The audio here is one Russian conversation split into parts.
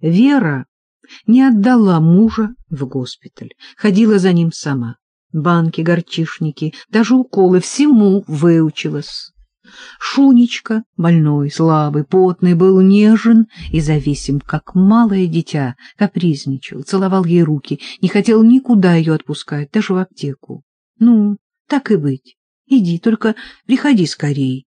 Вера не отдала мужа в госпиталь, ходила за ним сама. Банки, горчишники, даже уколы, всему выучилась. Шунечка, больной, слабый, потный, был нежен и зависим, как малое дитя, капризничал, целовал ей руки, не хотел никуда ее отпускать, даже в аптеку. Ну, так и быть, иди, только приходи скорей.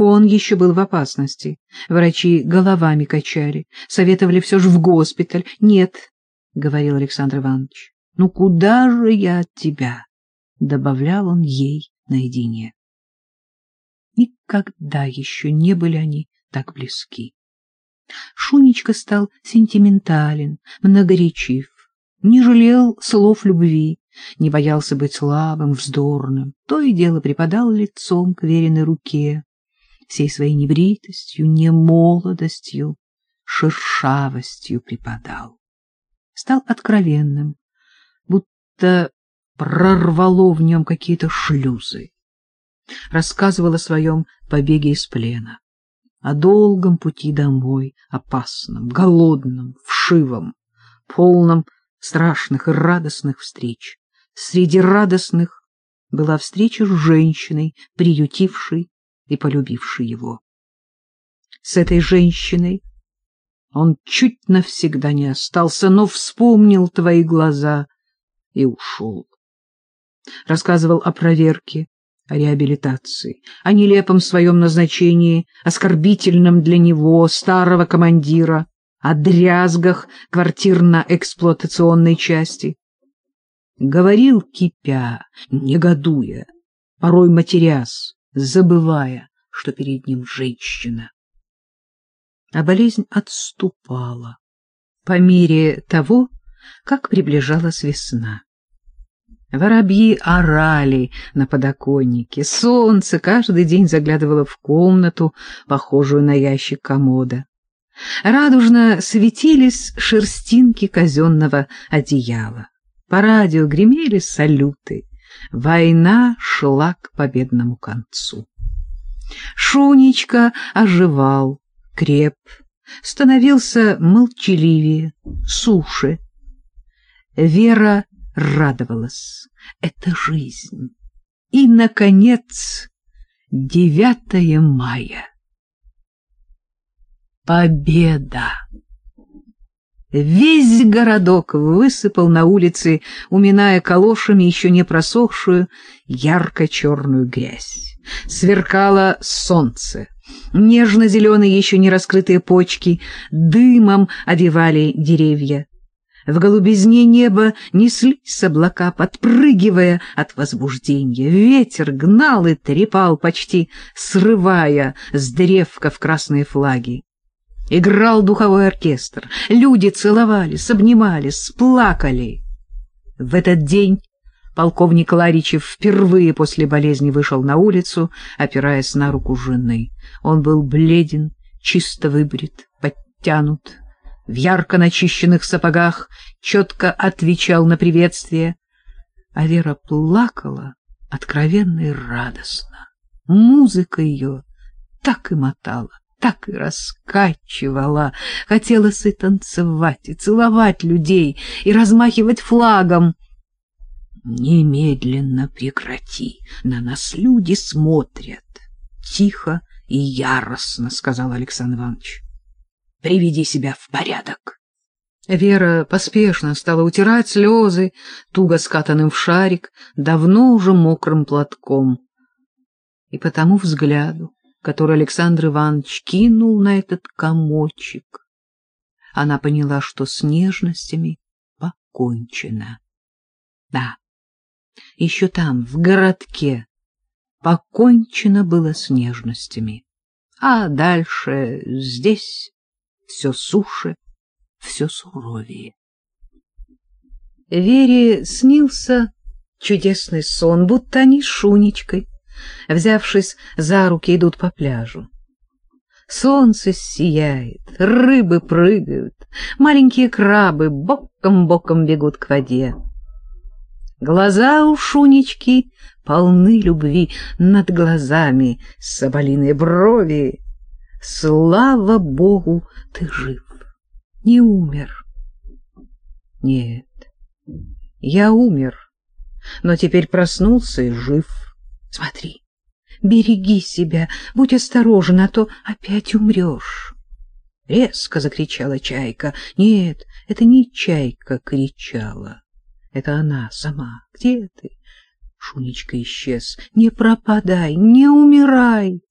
Он еще был в опасности. Врачи головами качали, советовали все же в госпиталь. Нет, — говорил Александр Иванович, — ну куда же я от тебя? — добавлял он ей наедине. Никогда еще не были они так близки. Шунечка стал сентиментален, многоречив, не жалел слов любви, не боялся быть слабым, вздорным, то и дело припадал лицом к веренной руке, всей своей небритостью, немолодостью, шершавостью припадал. Стал откровенным, будто прорвало в нем какие-то шлюзы. Рассказывал о своем побеге из плена, о долгом пути домой, опасном, голодном, вшивом, полном страшных и радостных встреч. Среди радостных была встреча с женщиной, приютившей и полюбивший его. С этой женщиной он чуть навсегда не остался, но вспомнил твои глаза и ушел. Рассказывал о проверке, о реабилитации, о нелепом своем назначении, оскорбительном для него, старого командира, о дрязгах квартирно-эксплуатационной части. Говорил, кипя, негодуя, порой матерясь, забывая, что перед ним женщина. А болезнь отступала по мере того, как приближалась весна. Воробьи орали на подоконнике, солнце каждый день заглядывало в комнату, похожую на ящик комода. Радужно светились шерстинки казенного одеяла. По радио гремели салюты. Война шла к победному концу. Шунечка оживал, креп, становился молчаливее, суше. Вера радовалась. Это жизнь. И, наконец, 9 мая. Победа! Весь городок высыпал на улицы, уминая калошами еще не просохшую ярко-черную грязь. Сверкало солнце. Нежно-зеленые еще не раскрытые почки дымом одевали деревья. В голубизне неба неслись облака, подпрыгивая от возбуждения. Ветер гнал и трепал, почти срывая с древков красные флаги. Играл духовой оркестр. Люди целовались, обнимались, плакали. В этот день полковник Ларичев впервые после болезни вышел на улицу, опираясь на руку жены. Он был бледен, чисто выбрит, подтянут, в ярко начищенных сапогах, четко отвечал на приветствие. А Вера плакала откровенно и радостно. Музыка ее так и мотала так и раскачивала. Хотелось и танцевать, и целовать людей, и размахивать флагом. — Немедленно прекрати, на нас люди смотрят. — Тихо и яростно, — сказал Александр Иванович. — Приведи себя в порядок. Вера поспешно стала утирать слезы, туго скатанным в шарик, давно уже мокрым платком. И по тому взгляду, который Александр Иванович кинул на этот комочек. Она поняла, что с нежностями покончено. Да, еще там, в городке, покончено было с нежностями. А дальше здесь все суше, все суровее. Вере снился чудесный сон, будто они с Шунечкой взявшись за руки, идут по пляжу. Солнце сияет, рыбы прыгают, маленькие крабы боком-боком бегут к воде. Глаза у Шунечки полны любви, над глазами соболиные брови. Слава Богу, ты жив! не умер. Нет, я умер, но теперь проснулся и жив. Смотри, береги себя, будь осторожен, а то опять умрешь. Резко закричала чайка. Нет, это не чайка кричала. Это она сама. Где ты? Шунечка исчез. Не пропадай, не умирай.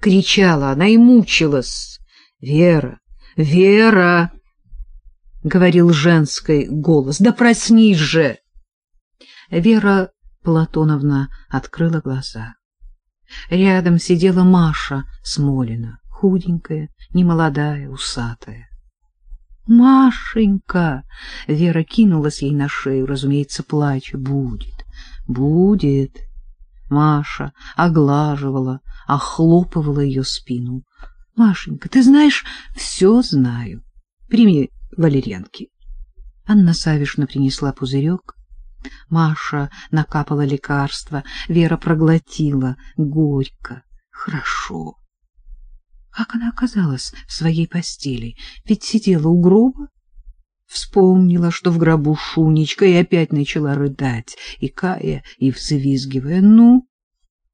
Кричала она и мучилась. Вера, Вера, говорил женский голос. Да проснись же. Вера Платоновна открыла глаза. Рядом сидела Маша Смолина, худенькая, немолодая, усатая. «Машенька!» — Вера кинулась ей на шею, разумеется, плача. «Будет, будет!» Маша оглаживала, охлопывала ее спину. «Машенька, ты знаешь, все знаю. Прими валерьянки». Анна Савишна принесла пузырек. Маша накапала лекарство, Вера проглотила горько. Хорошо. Как она оказалась в своей постели? Ведь сидела у гроба. Вспомнила, что в гробу Шунечка, и опять начала рыдать, и кая, и взвизгивая. — Ну,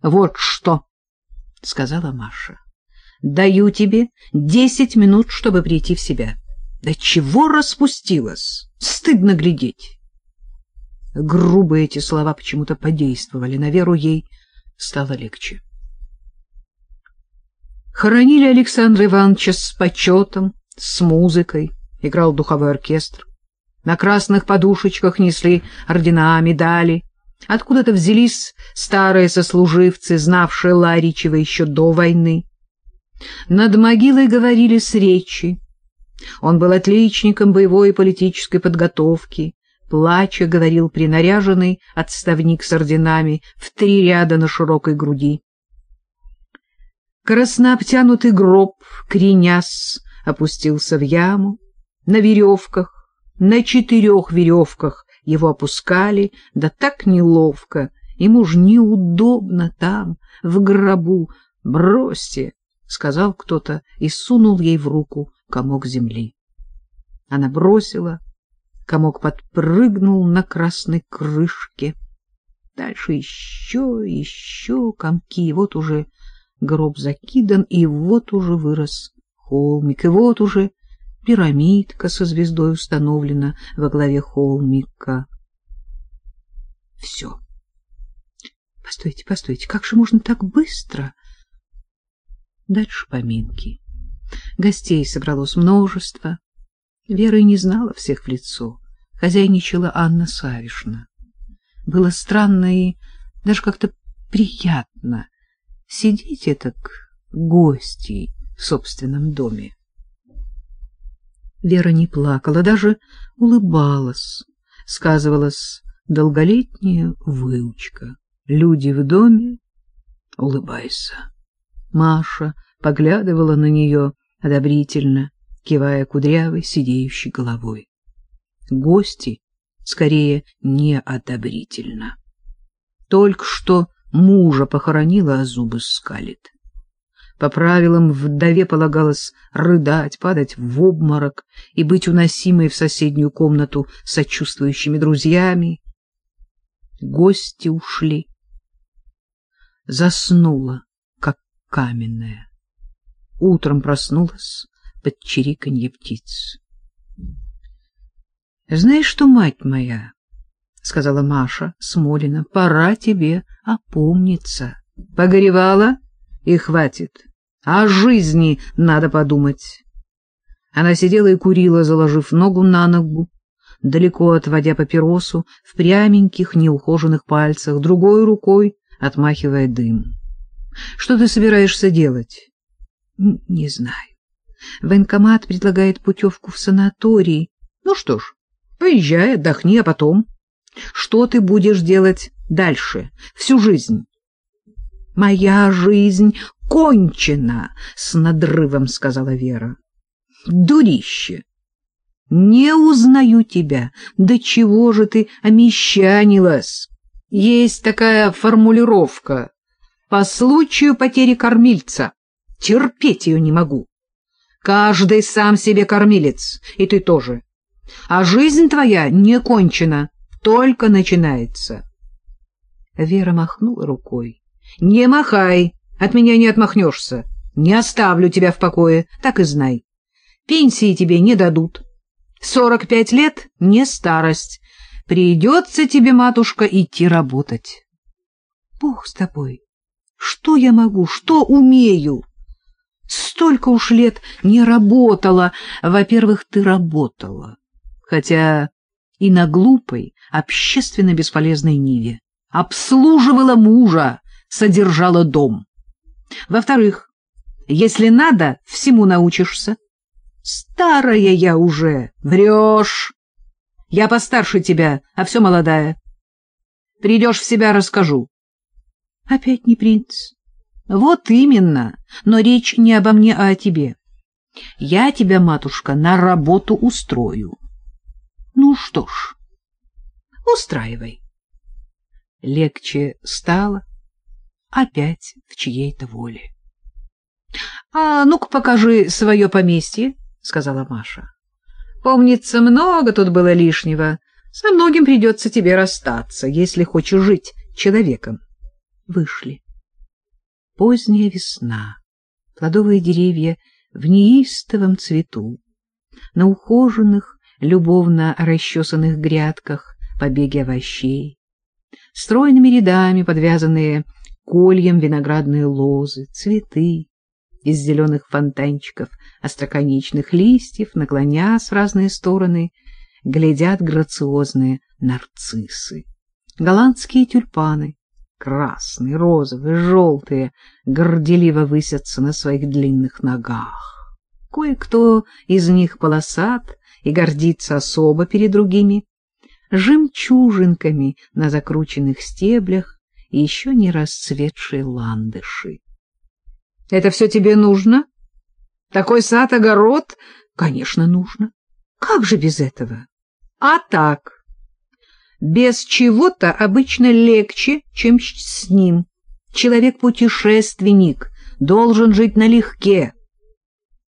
вот что, — сказала Маша. — Даю тебе десять минут, чтобы прийти в себя. Да чего распустилась? Стыдно глядеть. Грубые эти слова почему-то подействовали. На веру ей стало легче. Хоронили Александра Ивановича с почетом, с музыкой, играл духовой оркестр. На красных подушечках несли ордена, медали. Откуда-то взялись старые сослуживцы, знавшие Ларичева еще до войны. Над могилой говорили с речи. Он был отличником боевой и политической подготовки. Плача говорил принаряженный отставник с орденами в три ряда на широкой груди. Краснообтянутый гроб, кренясь, опустился в яму. На веревках, на четырех веревках его опускали, да так неловко, ему ж неудобно там, в гробу. «Бросьте!» — сказал кто-то и сунул ей в руку комок земли. Она бросила, комок подпрыгнул на красной крышке. Дальше еще, еще комки, и вот уже гроб закидан, и вот уже вырос холмик, и вот уже пирамидка со звездой установлена во главе холмика. Все. Постойте, постойте, как же можно так быстро? Дальше поминки. Гостей собралось множество. Вера и не знала всех в лицо. Хозяйничала Анна Савишна. Было странно и даже как-то приятно сидите так гости в собственном доме. Вера не плакала, даже улыбалась. Сказывалась долголетняя выучка. Люди в доме — улыбайся. Маша поглядывала на нее одобрительно, кивая кудрявой, сидеющей головой. Гости скорее неодобрительно. Только что Мужа похоронила, а зубы скалит. По правилам вдове полагалось рыдать, падать в обморок и быть уносимой в соседнюю комнату сочувствующими друзьями. Гости ушли. Заснула, как каменная. Утром проснулась под чириканье птиц. — Знаешь что, мать моя, — сказала Маша Смолина, — пора тебе опомниться. Погоревала и хватит. О жизни надо подумать. Она сидела и курила, заложив ногу на ногу, далеко отводя папиросу в пряменьких неухоженных пальцах, другой рукой отмахивая дым. — Что ты собираешься делать? — Не знаю. Военкомат предлагает путевку в санаторий. Ну что ж, поезжай, отдохни, а потом... Что ты будешь делать дальше, всю жизнь? — Моя жизнь кончена, — с надрывом сказала Вера. — Дурище! Не узнаю тебя. Да чего же ты омещанилась? Есть такая формулировка. По случаю потери кормильца. Терпеть ее не могу. Каждый сам себе кормилец, и ты тоже. А жизнь твоя не кончена, только начинается. Вера махнула рукой. — Не махай, от меня не отмахнешься. Не оставлю тебя в покое, так и знай. Пенсии тебе не дадут. Сорок пять лет — не старость. Придется тебе, матушка, идти работать. Бог с тобой. Что я могу, что умею? Столько уж лет не работала. Во-первых, ты работала. Хотя и на глупой, общественно бесполезной ниве. Обслуживала мужа, содержала дом. Во-вторых, если надо, всему научишься. Старая я уже, врешь. Я постарше тебя, а все молодая. Придешь в себя, расскажу. Опять не принц. Вот именно, но речь не обо мне, а о тебе. Я тебя, матушка, на работу устрою. Ну что ж, устраивай. Легче стало опять в чьей-то воле. — А ну-ка покажи свое поместье, — сказала Маша. Помнится, много тут было лишнего. Со многим придется тебе расстаться, если хочешь жить человеком. Вышли. Поздняя весна. Плодовые деревья в неистовом цвету. На ухоженных, любовно расчесанных грядках побеги овощей. Стройными рядами подвязанные кольем виноградные лозы, цветы, из зеленых фонтанчиков остроконечных листьев, наклонясь в разные стороны, глядят грациозные нарциссы. Голландские тюльпаны, красные, розовые, желтые, горделиво высятся на своих длинных ногах. Кое-кто из них полосат и гордится особо перед другими, жемчужинками на закрученных стеблях и еще не расцветшие ландыши. Это все тебе нужно? Такой сад, огород? Конечно, нужно. Как же без этого? А так. Без чего-то обычно легче, чем с ним. Человек-путешественник должен жить налегке.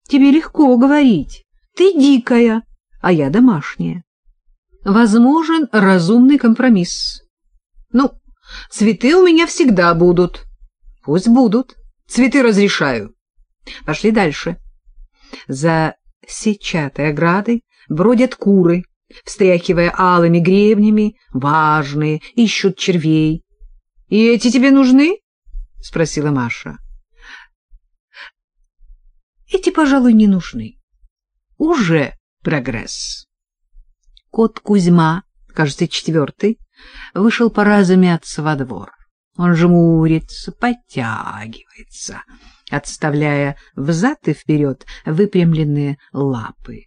Тебе легко говорить. Ты дикая, а я домашняя. Возможен разумный компромисс. Ну, цветы у меня всегда будут. Пусть будут. Цветы разрешаю. Пошли дальше. За сетчатой оградой бродят куры, встряхивая алыми гребнями, важные, ищут червей. — И эти тебе нужны? — спросила Маша. — Эти, пожалуй, не нужны. Уже прогресс. Кот Кузьма, кажется, четвертый, вышел пора замяться во двор. Он жмурится, подтягивается, отставляя взад и вперед выпрямленные лапы.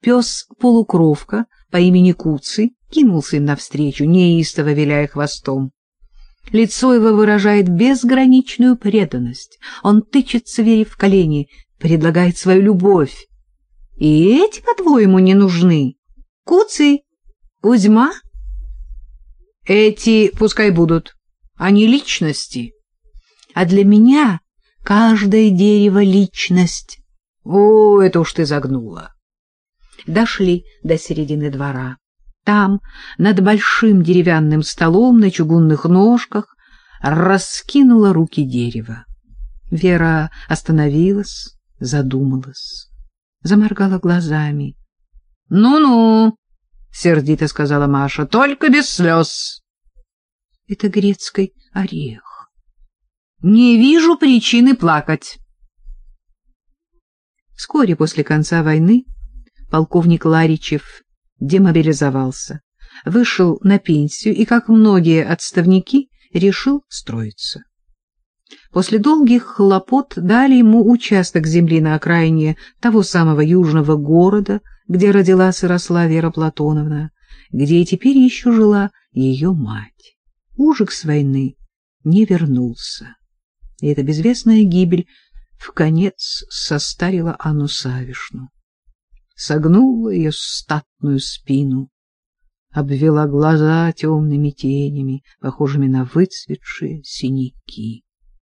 Пес-полукровка по имени Куцый кинулся им навстречу, неистово виляя хвостом. Лицо его выражает безграничную преданность. Он тычется Вере в колени, предлагает свою любовь. И эти, по-твоему, не нужны? Куцый? Кузьма? Эти пускай будут не личности. А для меня каждое дерево — личность. О, это уж ты загнула. Дошли до середины двора. Там, над большим деревянным столом на чугунных ножках, раскинула руки дерево. Вера остановилась, задумалась, заморгала глазами. «Ну — сердито сказала Маша, — только без слез это грецкий орех. Не вижу причины плакать. Вскоре после конца войны полковник Ларичев демобилизовался, вышел на пенсию и, как многие отставники, решил строиться. После долгих хлопот дали ему участок земли на окраине того самого южного города, где родилась и росла Вера Платоновна, где и теперь еще жила ее мать ужас войны не вернулся. И эта безвестная гибель в конец состарила Анну Савишну, согнула ее статную спину, обвела глаза темными тенями, похожими на выцветшие синяки.